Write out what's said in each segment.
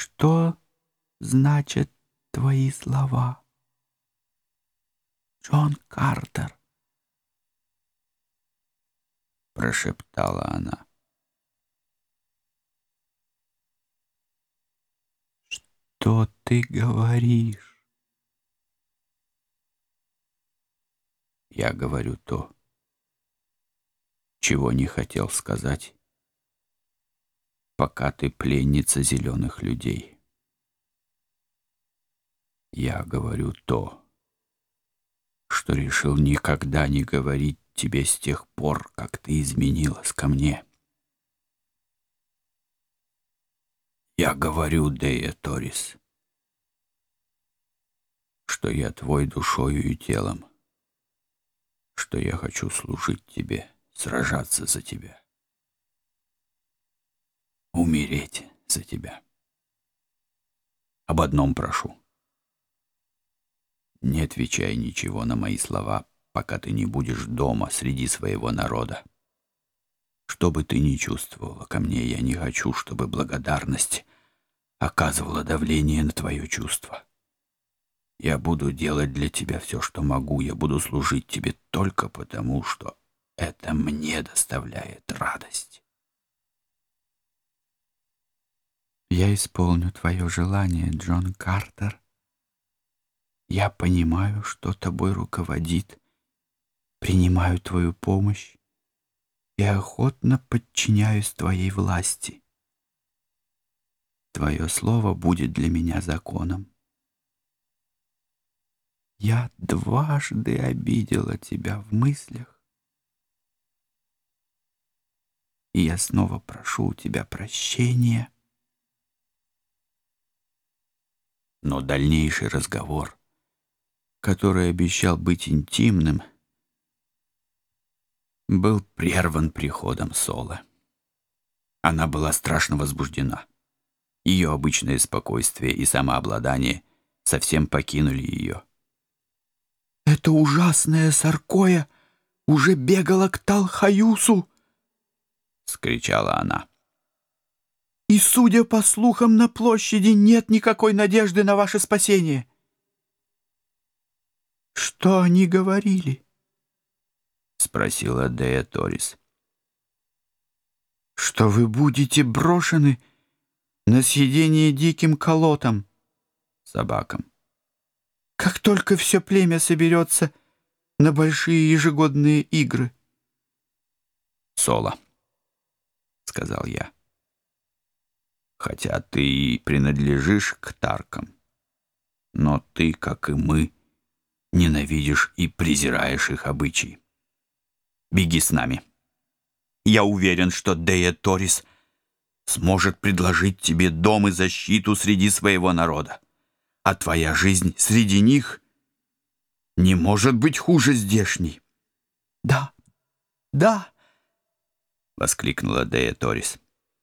что значат твои слова. Джон Картер. Прошептала она. Что ты говоришь? Я говорю то, чего не хотел сказать пока ты пленница зеленых людей. Я говорю то, что решил никогда не говорить тебе с тех пор, как ты изменилась ко мне. Я говорю, Дея Торис, что я твой душою и телом, что я хочу служить тебе, сражаться за тебя умереть за тебя. Об одном прошу. Не отвечай ничего на мои слова, пока ты не будешь дома среди своего народа. Что бы ты ни чувствовала ко мне, я не хочу, чтобы благодарность оказывала давление на твое чувство. Я буду делать для тебя все, что могу, я буду служить тебе только потому, что это мне доставляет радость. Я исполню твое желание, Джон Картер. Я понимаю, что тобой руководит, принимаю твою помощь и охотно подчиняюсь твоей власти. Твое слово будет для меня законом. Я дважды обидела тебя в мыслях, и я снова прошу у тебя но дальнейший разговор, который обещал быть интимным, был прерван приходом Соло. Она была страшно возбуждена. Ее обычное спокойствие и самообладание совсем покинули ее. «Это ужасное Саркоя уже бегала к Талхаюсу!» — скричала она. «И, судя по слухам, на площади нет никакой надежды на ваше спасение!» «Что они говорили?» — спросила Дея Торис. «Что вы будете брошены...» на съедение диким колотом, собакам. хотя ты и принадлежишь к Таркам. Но ты, как и мы, ненавидишь и презираешь их обычаи. Беги с нами. Я уверен, что Дея Торис сможет предложить тебе дом и защиту среди своего народа. А твоя жизнь среди них не может быть хуже здешней. «Да, да!» — воскликнула Дея Торис.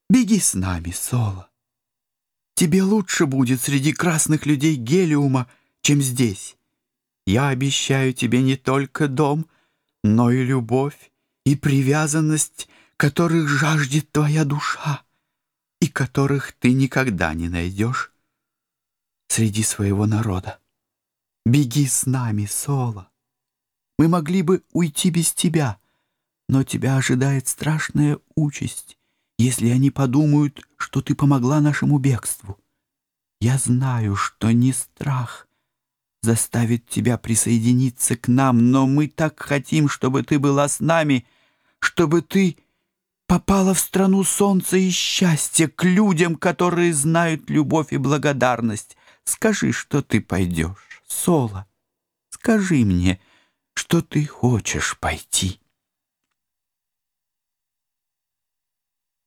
«Беги с нами, Соло!» Тебе лучше будет среди красных людей Гелиума, чем здесь. Я обещаю тебе не только дом, но и любовь и привязанность, которых жаждет твоя душа и которых ты никогда не найдешь среди своего народа. Беги с нами, Соло. Мы могли бы уйти без тебя, но тебя ожидает страшная участь, если они подумают, что ты помогла нашему бегству. Я знаю, что не страх заставит тебя присоединиться к нам, но мы так хотим, чтобы ты была с нами, чтобы ты попала в страну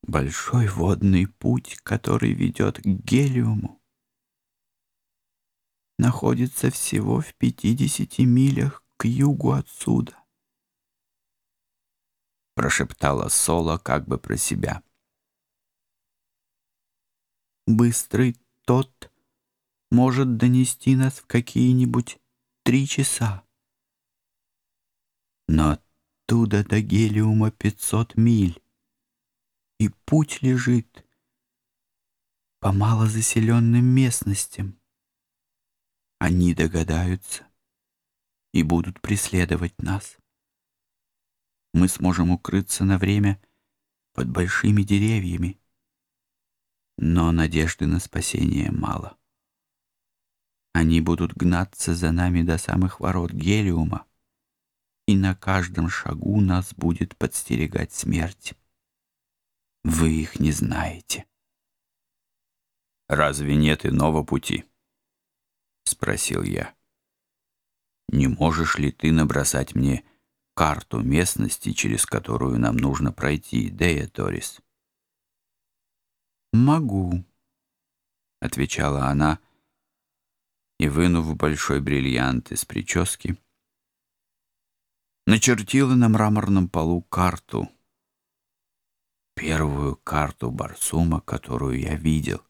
большой водный путь, который ведет к Гелиуму, находится всего в 50 милях к югу отсюда. Прошептала Соло как бы про себя. Быстрый тот может донести нас в какие-нибудь три часа. Но оттуда до Гелиума 500 миль и путь лежит по малозаселенным местностям. Они догадаются и будут преследовать нас. Мы сможем укрыться на время под большими деревьями, но надежды на спасение мало. Они будут гнаться за нами до самых ворот Гелиума, и на каждом шагу нас будет подстерегать смерть вы их не знаете. «Разве нет иного пути?» — спросил я. «Не можешь ли ты набросать мне карту местности, через которую нам нужно пройти, Дея Торис?» «Могу», — отвечала она, и, вынув большой бриллиант из прически, начертила на мраморном полу карту — первую карту Барсума, которую я видел.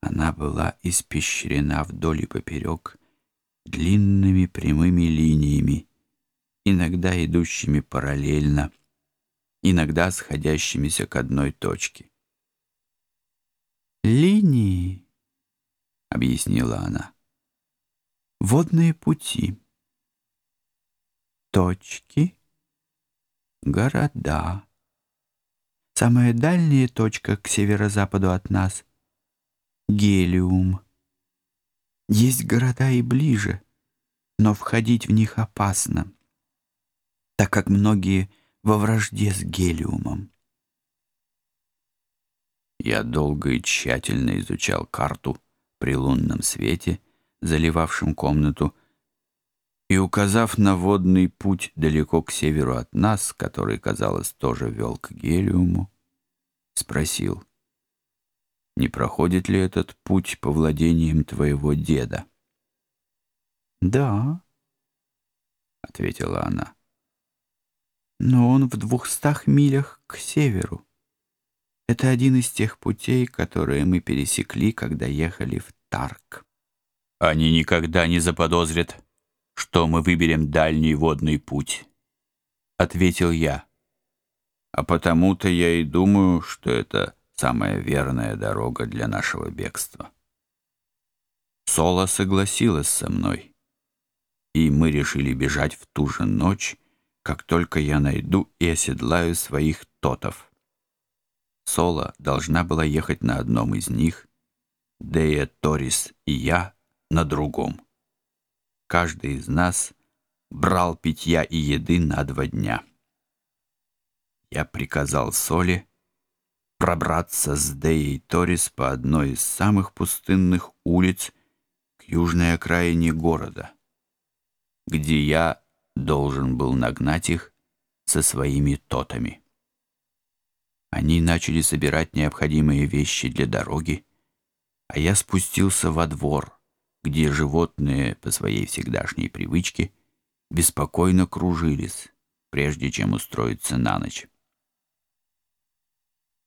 Она была испещрена вдоль и поперек длинными прямыми линиями, иногда идущими параллельно, иногда сходящимися к одной точке. «Линии», — объяснила она, — «водные пути, точки, города» Самая дальняя точка к северо-западу от нас — Гелиум. Есть города и ближе, но входить в них опасно, так как многие во вражде с Гелиумом. Я долго и тщательно изучал карту при лунном свете, заливавшем комнату, и, указав на водный путь далеко к северу от нас, который, казалось, тоже вел к Гелиуму, спросил, «Не проходит ли этот путь по владениям твоего деда?» «Да», — ответила она, — «но он в двухстах милях к северу. Это один из тех путей, которые мы пересекли, когда ехали в Тарк». «Они никогда не заподозрят, что мы выберем дальний водный путь», — ответил я. «А потому-то я и думаю, что это самая верная дорога для нашего бегства». Соло согласилась со мной, и мы решили бежать в ту же ночь, как только я найду и оседлаю своих тотов. Соло должна была ехать на одном из них, Дея Торис и я — на другом каждый из нас брал питья и еды на два дня. Я приказал Соли пробраться с Деей Торис по одной из самых пустынных улиц к южной окраине города, где я должен был нагнать их со своими тотами. Они начали собирать необходимые вещи для дороги, а я спустился во двор — где животные по своей всегдашней привычке беспокойно кружились, прежде чем устроиться на ночь.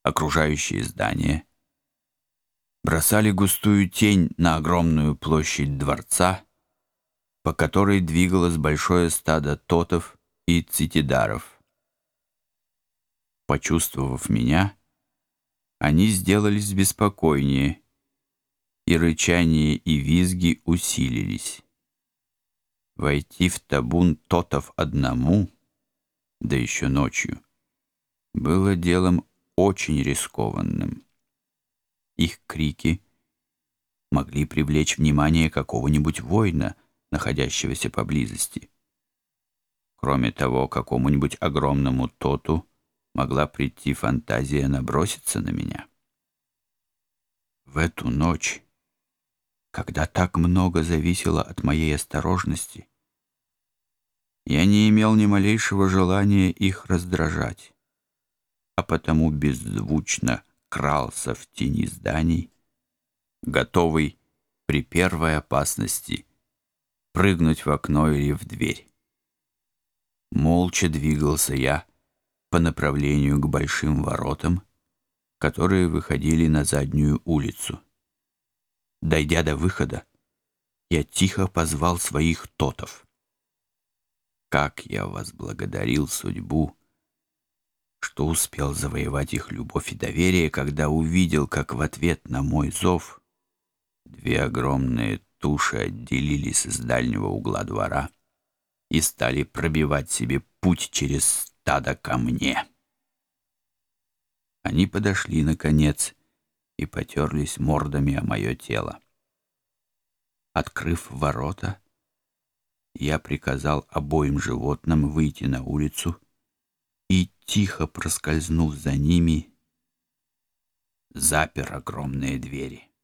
Окружающие здания бросали густую тень на огромную площадь дворца, по которой двигалось большое стадо тотов и цитидаров. Почувствовав меня, они сделались беспокойнее — и рычание и визги усилились. Войти в табун тотов одному, да еще ночью, было делом очень рискованным. Их крики могли привлечь внимание какого-нибудь воина, находящегося поблизости. Кроме того, какому-нибудь огромному тоту могла прийти фантазия наброситься на меня. В эту ночь когда так много зависело от моей осторожности, я не имел ни малейшего желания их раздражать, а потому беззвучно крался в тени зданий, готовый при первой опасности прыгнуть в окно или в дверь. Молча двигался я по направлению к большим воротам, которые выходили на заднюю улицу. Дойдя до выхода, я тихо позвал своих тотов. Как я возблагодарил судьбу, что успел завоевать их любовь и доверие, когда увидел, как в ответ на мой зов две огромные туши отделились из дальнего угла двора и стали пробивать себе путь через стадо ко мне. Они подошли, наконец, и, и потерлись мордами о мое тело. Открыв ворота, я приказал обоим животным выйти на улицу и, тихо проскользнув за ними, запер огромные двери.